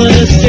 की